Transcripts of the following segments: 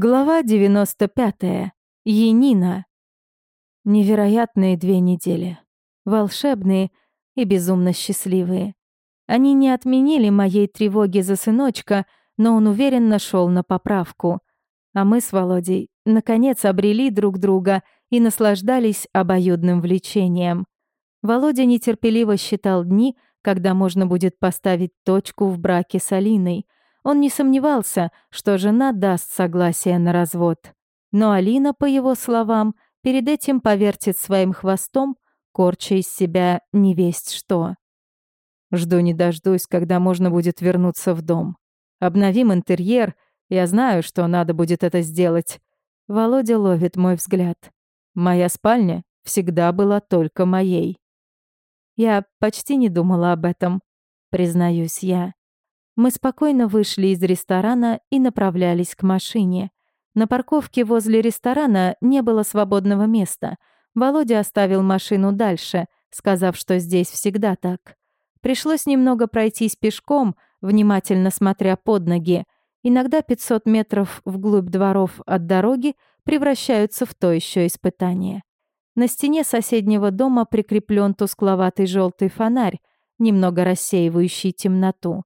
Глава 95. Енина. Невероятные две недели. Волшебные и безумно счастливые. Они не отменили моей тревоги за сыночка, но он уверенно шел на поправку. А мы с Володей наконец обрели друг друга и наслаждались обоюдным влечением. Володя нетерпеливо считал дни, когда можно будет поставить точку в браке с Алиной — он не сомневался, что жена даст согласие на развод. Но Алина, по его словам, перед этим повертит своим хвостом, корча из себя невесть что. Жду не дождусь, когда можно будет вернуться в дом. Обновим интерьер, я знаю, что надо будет это сделать. Володя ловит мой взгляд. Моя спальня всегда была только моей. Я почти не думала об этом, признаюсь я. Мы спокойно вышли из ресторана и направлялись к машине. На парковке возле ресторана не было свободного места. Володя оставил машину дальше, сказав, что здесь всегда так. Пришлось немного пройтись пешком, внимательно смотря под ноги. Иногда 500 метров вглубь дворов от дороги превращаются в то еще испытание. На стене соседнего дома прикреплен тускловатый желтый фонарь, немного рассеивающий темноту.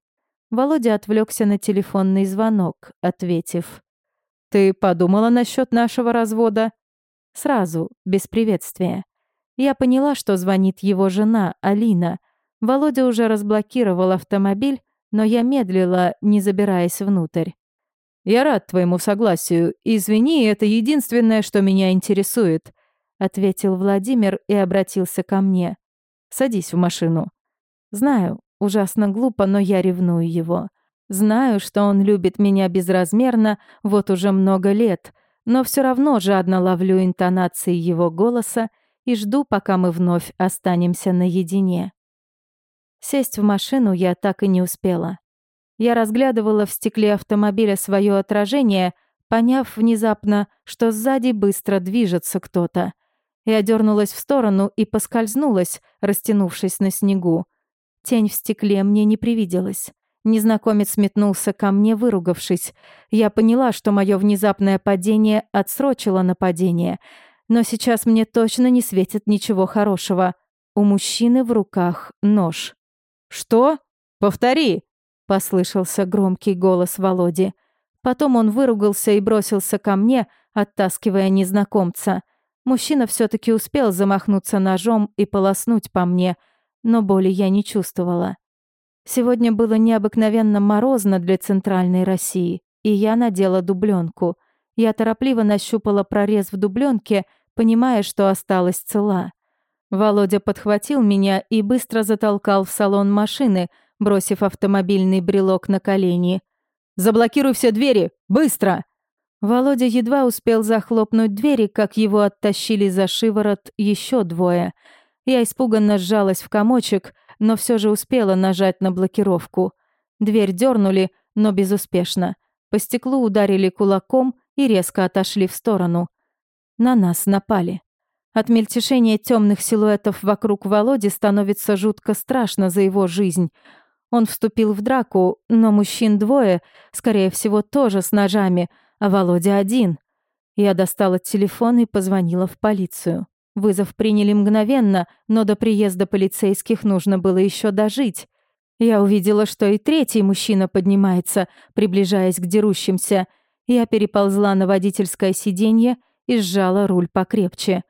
Володя отвлекся на телефонный звонок, ответив. «Ты подумала насчет нашего развода?» Сразу, без приветствия. Я поняла, что звонит его жена, Алина. Володя уже разблокировал автомобиль, но я медлила, не забираясь внутрь. «Я рад твоему согласию. Извини, это единственное, что меня интересует», — ответил Владимир и обратился ко мне. «Садись в машину». Знаю, Ужасно глупо, но я ревную его. Знаю, что он любит меня безразмерно вот уже много лет, но все равно жадно ловлю интонации его голоса и жду, пока мы вновь останемся наедине. Сесть в машину я так и не успела. Я разглядывала в стекле автомобиля свое отражение, поняв внезапно, что сзади быстро движется кто-то. Я дернулась в сторону и поскользнулась, растянувшись на снегу. Тень в стекле мне не привиделась. Незнакомец метнулся ко мне, выругавшись. Я поняла, что мое внезапное падение отсрочило нападение. Но сейчас мне точно не светит ничего хорошего. У мужчины в руках нож. «Что? Повтори!» — послышался громкий голос Володи. Потом он выругался и бросился ко мне, оттаскивая незнакомца. Мужчина все таки успел замахнуться ножом и полоснуть по мне — но боли я не чувствовала. Сегодня было необыкновенно морозно для центральной России, и я надела дубленку. Я торопливо нащупала прорез в дубленке, понимая, что осталась цела. Володя подхватил меня и быстро затолкал в салон машины, бросив автомобильный брелок на колени. «Заблокируй все двери! Быстро!» Володя едва успел захлопнуть двери, как его оттащили за шиворот еще двое — я испуганно сжалась в комочек, но все же успела нажать на блокировку. Дверь дернули, но безуспешно. По стеклу ударили кулаком и резко отошли в сторону. На нас напали. От мельтешения темных силуэтов вокруг Володи становится жутко страшно за его жизнь. Он вступил в драку, но мужчин двое, скорее всего, тоже с ножами, а Володя один. Я достала телефон и позвонила в полицию. Вызов приняли мгновенно, но до приезда полицейских нужно было еще дожить. Я увидела, что и третий мужчина поднимается, приближаясь к дерущимся. Я переползла на водительское сиденье и сжала руль покрепче.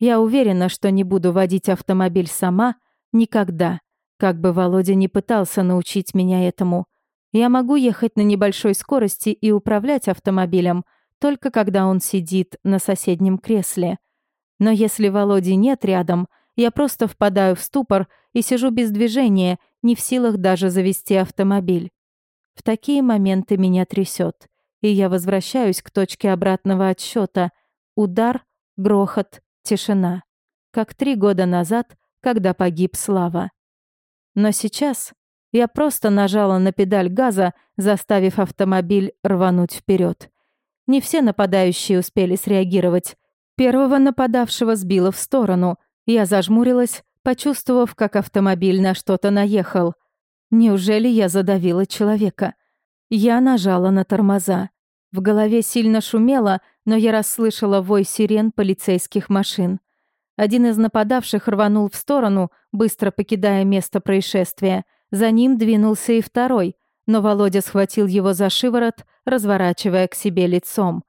Я уверена, что не буду водить автомобиль сама никогда, как бы Володя не пытался научить меня этому. Я могу ехать на небольшой скорости и управлять автомобилем, только когда он сидит на соседнем кресле. Но если Володи нет рядом, я просто впадаю в ступор и сижу без движения, не в силах даже завести автомобиль. В такие моменты меня трясет, и я возвращаюсь к точке обратного отсчета. Удар, грохот, тишина. Как три года назад, когда погиб Слава. Но сейчас я просто нажала на педаль газа, заставив автомобиль рвануть вперед. Не все нападающие успели среагировать. Первого нападавшего сбило в сторону. Я зажмурилась, почувствовав, как автомобиль на что-то наехал. Неужели я задавила человека? Я нажала на тормоза. В голове сильно шумело, но я расслышала вой сирен полицейских машин. Один из нападавших рванул в сторону, быстро покидая место происшествия. За ним двинулся и второй, но Володя схватил его за шиворот, разворачивая к себе лицом.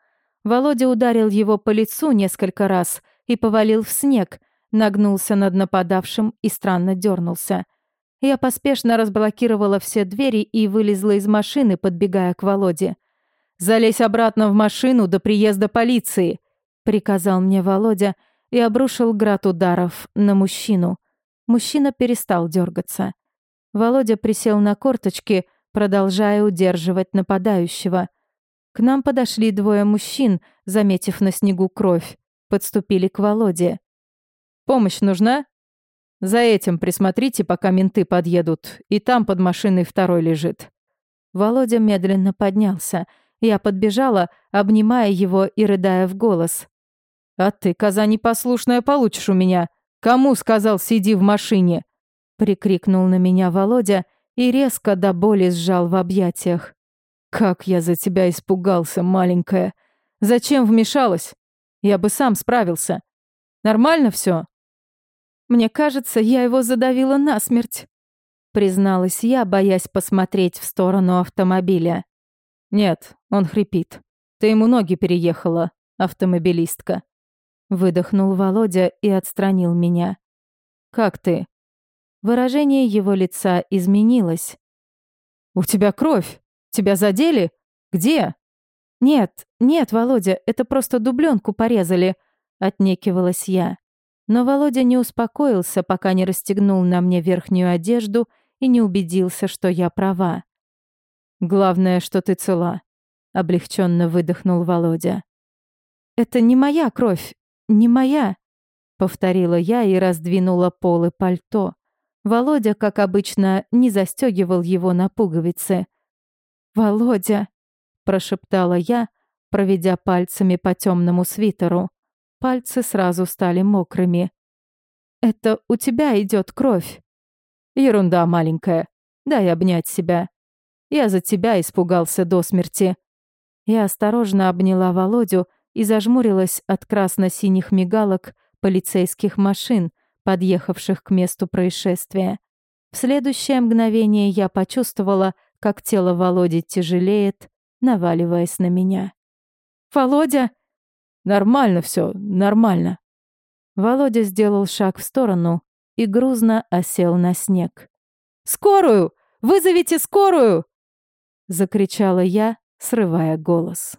Володя ударил его по лицу несколько раз и повалил в снег, нагнулся над нападавшим и странно дернулся. Я поспешно разблокировала все двери и вылезла из машины, подбегая к Володе. «Залезь обратно в машину до приезда полиции», — приказал мне Володя и обрушил град ударов на мужчину. Мужчина перестал дергаться. Володя присел на корточки, продолжая удерживать нападающего. К нам подошли двое мужчин, заметив на снегу кровь. Подступили к Володе. «Помощь нужна?» «За этим присмотрите, пока менты подъедут, и там под машиной второй лежит». Володя медленно поднялся. Я подбежала, обнимая его и рыдая в голос. «А ты, коза непослушная, получишь у меня. Кому сказал, сиди в машине?» Прикрикнул на меня Володя и резко до боли сжал в объятиях. «Как я за тебя испугался, маленькая! Зачем вмешалась? Я бы сам справился. Нормально все? «Мне кажется, я его задавила насмерть», призналась я, боясь посмотреть в сторону автомобиля. «Нет, он хрипит. Ты ему ноги переехала, автомобилистка». Выдохнул Володя и отстранил меня. «Как ты?» Выражение его лица изменилось. «У тебя кровь! Тебя задели? Где?» «Нет, нет, Володя, это просто дубленку порезали», — отнекивалась я. Но Володя не успокоился, пока не расстегнул на мне верхнюю одежду и не убедился, что я права. «Главное, что ты цела», — облегченно выдохнул Володя. «Это не моя кровь, не моя», — повторила я и раздвинула полы пальто. Володя, как обычно, не застегивал его на пуговицы. «Володя!» — прошептала я, проведя пальцами по темному свитеру. Пальцы сразу стали мокрыми. «Это у тебя идет кровь». «Ерунда маленькая. Дай обнять себя. Я за тебя испугался до смерти». Я осторожно обняла Володю и зажмурилась от красно-синих мигалок полицейских машин, подъехавших к месту происшествия. В следующее мгновение я почувствовала, как тело Володи тяжелеет, наваливаясь на меня. «Володя!» «Нормально все, нормально». Володя сделал шаг в сторону и грузно осел на снег. «Скорую! Вызовите скорую!» Закричала я, срывая голос.